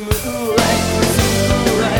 Samurai, samurai.